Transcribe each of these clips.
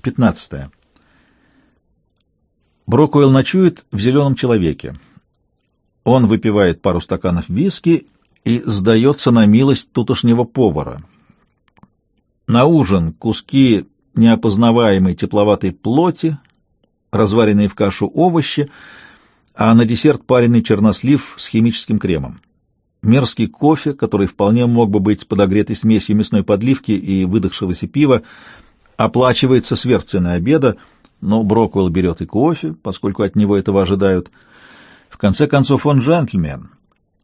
15. Брокуэлл ночует в «Зеленом человеке». Он выпивает пару стаканов виски и сдается на милость тутошнего повара. На ужин куски неопознаваемой тепловатой плоти, разваренные в кашу овощи, а на десерт пареный чернослив с химическим кремом. Мерзкий кофе, который вполне мог бы быть подогретой смесью мясной подливки и выдохшегося пива, оплачивается сверх цены обеда, но Броквелл берет и кофе, поскольку от него этого ожидают. В конце концов, он джентльмен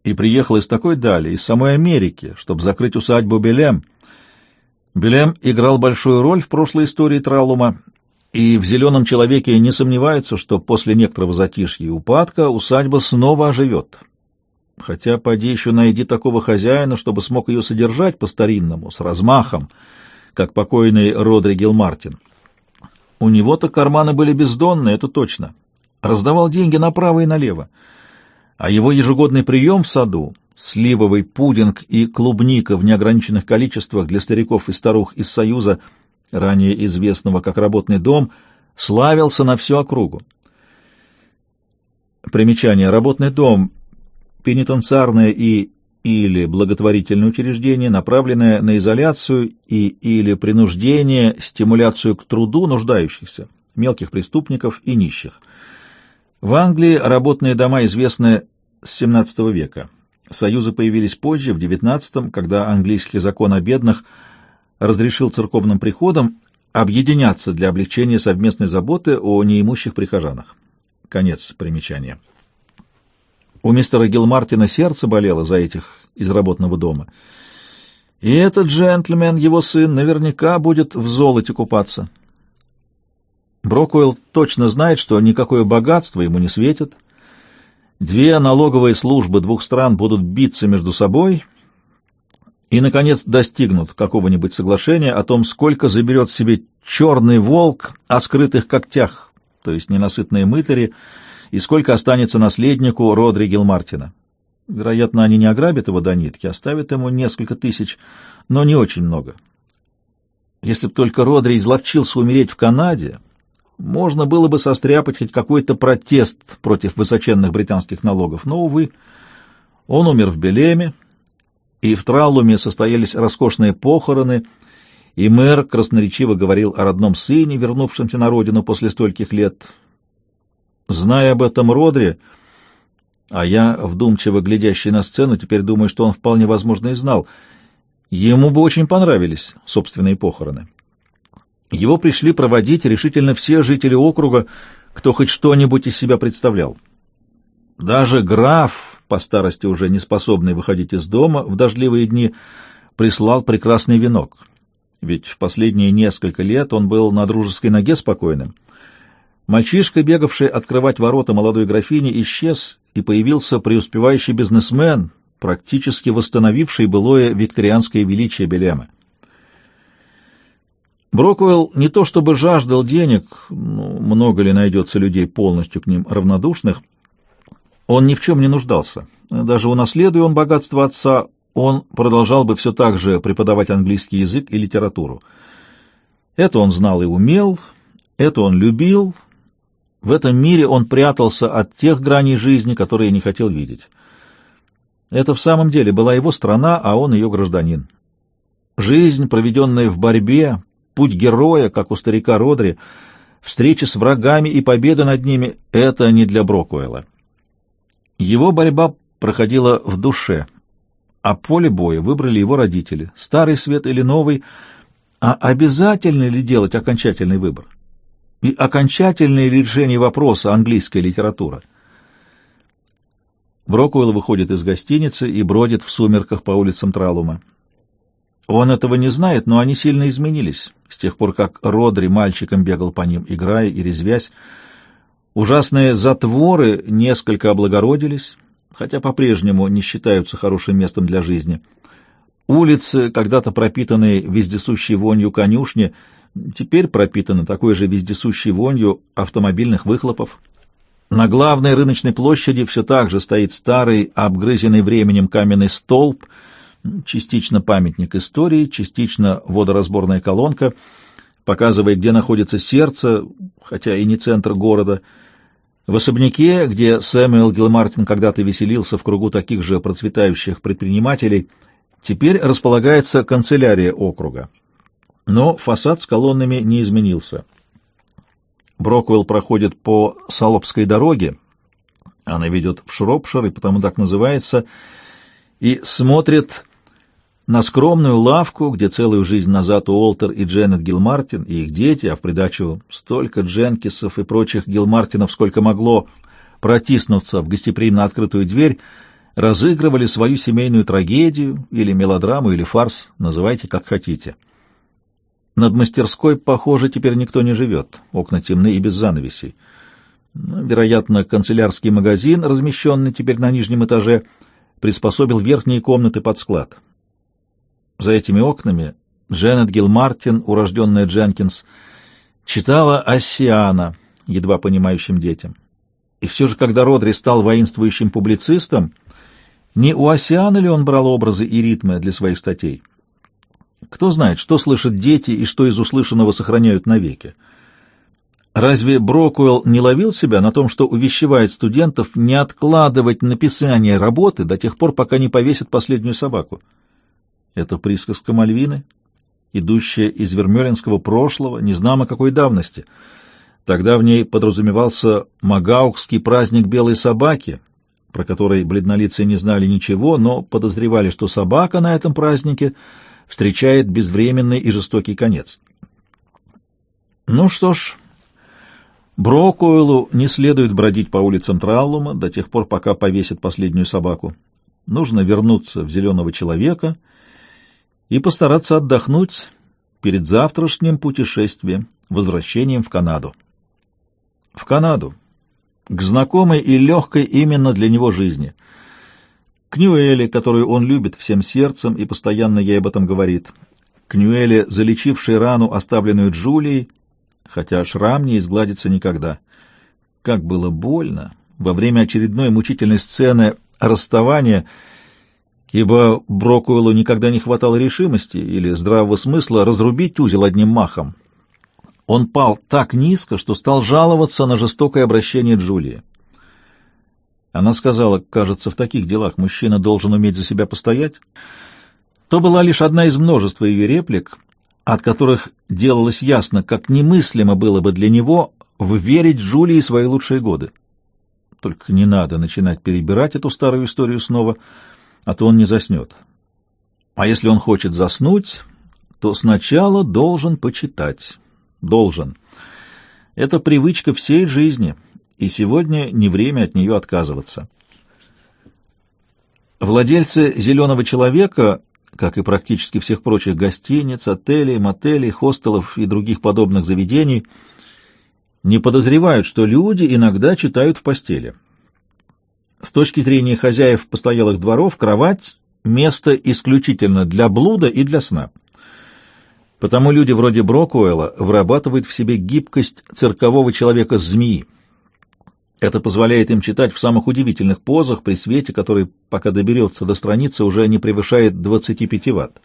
и приехал из такой дали, из самой Америки, чтобы закрыть усадьбу Белем. Белем играл большую роль в прошлой истории Тралума, и в «Зеленом человеке» не сомневаются, что после некоторого затишья и упадка усадьба снова оживет. Хотя поди еще найди такого хозяина, чтобы смог ее содержать по-старинному, с размахом, как покойный Родри Гилмартин. У него-то карманы были бездонные, это точно. Раздавал деньги направо и налево. А его ежегодный прием в саду, сливовый пудинг и клубника в неограниченных количествах для стариков и старух из Союза, ранее известного как работный дом, славился на всю округу. Примечание. Работный дом — пенитенциарное и или благотворительное учреждение, направленное на изоляцию и или принуждение, стимуляцию к труду нуждающихся, мелких преступников и нищих. В Англии работные дома известны с XVII века. Союзы появились позже, в XIX, когда английский закон о бедных разрешил церковным приходам объединяться для облегчения совместной заботы о неимущих прихожанах. Конец примечания. У мистера Гилмартина сердце болело за этих из работного дома. И этот джентльмен, его сын, наверняка будет в золоте купаться. Брокуэлл точно знает, что никакое богатство ему не светит. Две налоговые службы двух стран будут биться между собой и, наконец, достигнут какого-нибудь соглашения о том, сколько заберет себе черный волк о скрытых когтях, то есть ненасытные мытари, и сколько останется наследнику Родри Гилмартина. Вероятно, они не ограбят его до нитки, оставят ему несколько тысяч, но не очень много. Если б только Родри изловчился умереть в Канаде, можно было бы состряпать хоть какой-то протест против высоченных британских налогов, но, увы, он умер в Белеме, и в Траллуме состоялись роскошные похороны, и мэр красноречиво говорил о родном сыне, вернувшемся на родину после стольких лет, Зная об этом Родри, а я, вдумчиво глядящий на сцену, теперь думаю, что он вполне возможно и знал, ему бы очень понравились собственные похороны. Его пришли проводить решительно все жители округа, кто хоть что-нибудь из себя представлял. Даже граф, по старости уже не способный выходить из дома в дождливые дни, прислал прекрасный венок. Ведь в последние несколько лет он был на дружеской ноге спокойным — Мальчишка, бегавший открывать ворота молодой графини, исчез, и появился преуспевающий бизнесмен, практически восстановивший былое викторианское величие Белема. Броквелл не то чтобы жаждал денег, ну, много ли найдется людей полностью к ним равнодушных, он ни в чем не нуждался. Даже унаследуя он богатство отца, он продолжал бы все так же преподавать английский язык и литературу. Это он знал и умел, это он любил, в этом мире он прятался от тех граней жизни, которые не хотел видеть. Это в самом деле была его страна, а он ее гражданин. Жизнь, проведенная в борьбе, путь героя, как у старика Родри, встречи с врагами и победа над ними — это не для Брокуэлла. Его борьба проходила в душе, а поле боя выбрали его родители, старый свет или новый, а обязательно ли делать окончательный выбор? И окончательное решение вопроса английская литература. Брокуэлл выходит из гостиницы и бродит в сумерках по улицам Тралума. Он этого не знает, но они сильно изменились с тех пор, как Родри мальчиком бегал по ним, играя и резвясь. Ужасные затворы несколько облагородились, хотя по-прежнему не считаются хорошим местом для жизни. Улицы, когда-то пропитанные вездесущей вонью конюшни, теперь пропитаны такой же вездесущей вонью автомобильных выхлопов. На главной рыночной площади все так же стоит старый, обгрызенный временем каменный столб, частично памятник истории, частично водоразборная колонка. показывая, где находится сердце, хотя и не центр города. В особняке, где Сэмюэл Гилмартин когда-то веселился в кругу таких же процветающих предпринимателей, теперь располагается канцелярия округа. Но фасад с колоннами не изменился. Броквелл проходит по Салопской дороге, она ведет в Шропшир и потому так называется, и смотрит на скромную лавку, где целую жизнь назад Уолтер и Дженнет Гилмартин и их дети, а в придачу столько Дженкисов и прочих Гилмартинов, сколько могло протиснуться в гостеприимно открытую дверь, разыгрывали свою семейную трагедию или мелодраму или фарс, называйте как хотите. Над мастерской, похоже, теперь никто не живет, окна темны и без занавесей. Вероятно, канцелярский магазин, размещенный теперь на нижнем этаже, приспособил верхние комнаты под склад. За этими окнами Дженнет Гилмартин, урожденная Дженкинс, читала Оссиана, едва понимающим детям. И все же, когда Родри стал воинствующим публицистом, не у Оссиана ли он брал образы и ритмы для своих статей? Кто знает, что слышат дети и что из услышанного сохраняют навеки. Разве Брокуэлл не ловил себя на том, что увещевает студентов не откладывать написание работы до тех пор, пока не повесят последнюю собаку? Это присказка Мальвины, идущая из вермелинского прошлого, не знамо какой давности. Тогда в ней подразумевался магаукский праздник белой собаки, про который бледнолицые не знали ничего, но подозревали, что собака на этом празднике встречает безвременный и жестокий конец. Ну что ж, Брокуэлу не следует бродить по улицам Траллума до тех пор, пока повесит последнюю собаку. Нужно вернуться в зеленого человека — и постараться отдохнуть перед завтрашним путешествием, возвращением в Канаду. В Канаду, к знакомой и легкой именно для него жизни, к Ньюэле, которую он любит всем сердцем и постоянно ей об этом говорит, к Ньюэле, залечившей рану, оставленную Джулией, хотя шрам не изгладится никогда. Как было больно во время очередной мучительной сцены расставания — ибо Брокуэллу никогда не хватало решимости или здравого смысла разрубить узел одним махом. Он пал так низко, что стал жаловаться на жестокое обращение Джулии. Она сказала, кажется, в таких делах мужчина должен уметь за себя постоять. То была лишь одна из множества ее реплик, от которых делалось ясно, как немыслимо было бы для него вверить Джулии свои лучшие годы. Только не надо начинать перебирать эту старую историю снова — а то он не заснет. А если он хочет заснуть, то сначала должен почитать. Должен. Это привычка всей жизни, и сегодня не время от нее отказываться. Владельцы «Зеленого человека», как и практически всех прочих гостиниц, отелей, мотелей, хостелов и других подобных заведений, не подозревают, что люди иногда читают в постели. С точки зрения хозяев постоялых дворов, кровать — место исключительно для блуда и для сна. Потому люди вроде Брокуэлла вырабатывают в себе гибкость циркового человека-змеи. Это позволяет им читать в самых удивительных позах при свете, который, пока доберется до страницы, уже не превышает 25 ватт.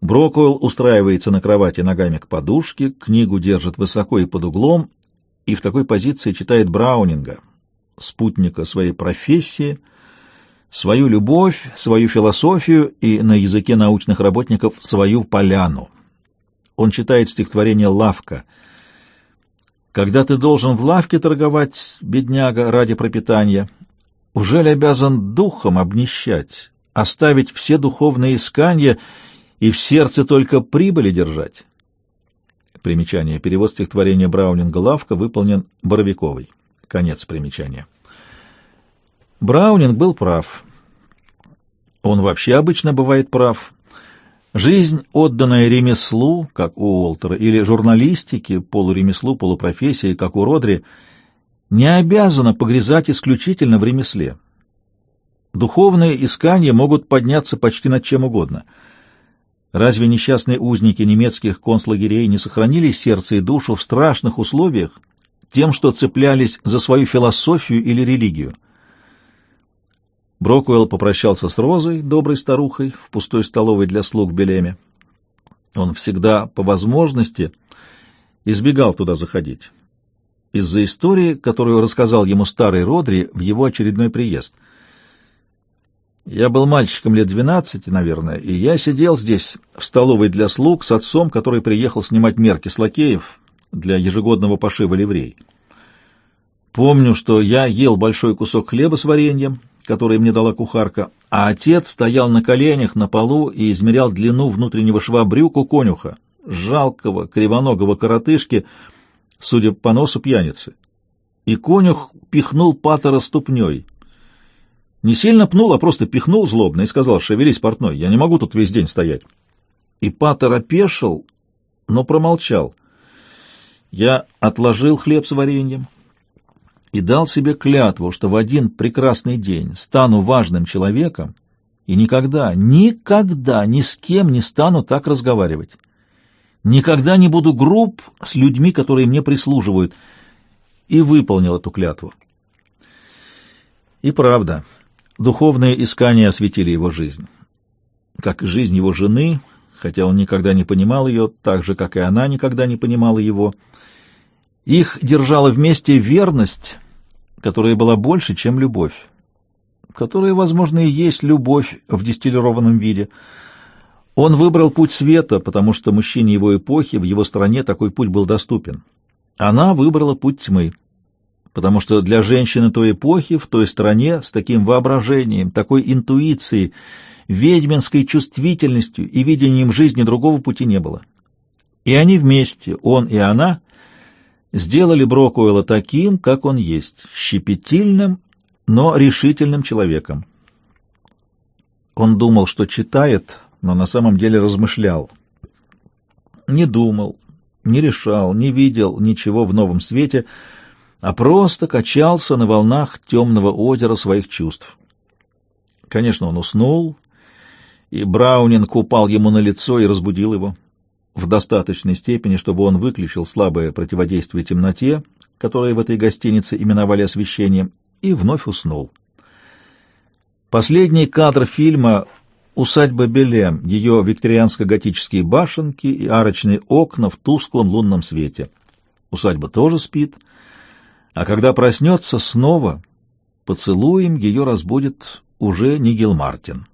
Брокуэлл устраивается на кровати ногами к подушке, книгу держит высоко и под углом, и в такой позиции читает Браунинга — спутника своей профессии, свою любовь, свою философию и, на языке научных работников, свою поляну. Он читает стихотворение «Лавка». «Когда ты должен в лавке торговать, бедняга, ради пропитания, уже ли обязан духом обнищать, оставить все духовные искания и в сердце только прибыли держать?» Примечание. Перевод стихотворения Браунинга «Лавка» выполнен Боровиковой. Конец примечания. Браунинг был прав. Он вообще обычно бывает прав. Жизнь, отданная ремеслу, как у Уолтера, или журналистике, полуремеслу, полупрофессии, как у Родри, не обязана погрязать исключительно в ремесле. Духовные искания могут подняться почти над чем угодно. Разве несчастные узники немецких концлагерей не сохранили сердце и душу в страшных условиях, тем, что цеплялись за свою философию или религию. Брокуэлл попрощался с Розой, доброй старухой, в пустой столовой для слуг Белеме. Он всегда по возможности избегал туда заходить. Из-за истории, которую рассказал ему старый Родри в его очередной приезд. Я был мальчиком лет двенадцати, наверное, и я сидел здесь, в столовой для слуг, с отцом, который приехал снимать мерки с лакеев для ежегодного пошива ливрей. Помню, что я ел большой кусок хлеба с вареньем, который мне дала кухарка, а отец стоял на коленях на полу и измерял длину внутреннего шва брюк у конюха, жалкого, кривоногого коротышки, судя по носу пьяницы. И конюх пихнул патера ступней. Не сильно пнул, а просто пихнул злобно и сказал, «Шевелись, портной, я не могу тут весь день стоять». И патер опешил, но промолчал. Я отложил хлеб с вареньем, и дал себе клятву, что в один прекрасный день стану важным человеком и никогда, никогда ни с кем не стану так разговаривать. Никогда не буду груб с людьми, которые мне прислуживают, и выполнил эту клятву. И правда, духовные искания осветили его жизнь, как и жизнь его жены, хотя он никогда не понимал ее, так же, как и она никогда не понимала его. Их держала вместе верность, которая была больше, чем любовь, которая, возможно, и есть любовь в дистиллированном виде. Он выбрал путь света, потому что мужчине его эпохи в его стране такой путь был доступен. Она выбрала путь тьмы, потому что для женщины той эпохи в той стране с таким воображением, такой интуицией, ведьминской чувствительностью и видением жизни другого пути не было. И они вместе, он и она, сделали Брокуэлла таким, как он есть, щепетильным, но решительным человеком. Он думал, что читает, но на самом деле размышлял. Не думал, не решал, не видел ничего в новом свете, а просто качался на волнах темного озера своих чувств. Конечно, он уснул, и Браунинг упал ему на лицо и разбудил его в достаточной степени, чтобы он выключил слабое противодействие темноте, которое в этой гостинице именовали освещением, и вновь уснул. Последний кадр фильма «Усадьба Белем», ее викторианско-готические башенки и арочные окна в тусклом лунном свете. Усадьба тоже спит, а когда проснется снова, поцелуем ее разбудит уже не Гилмартин.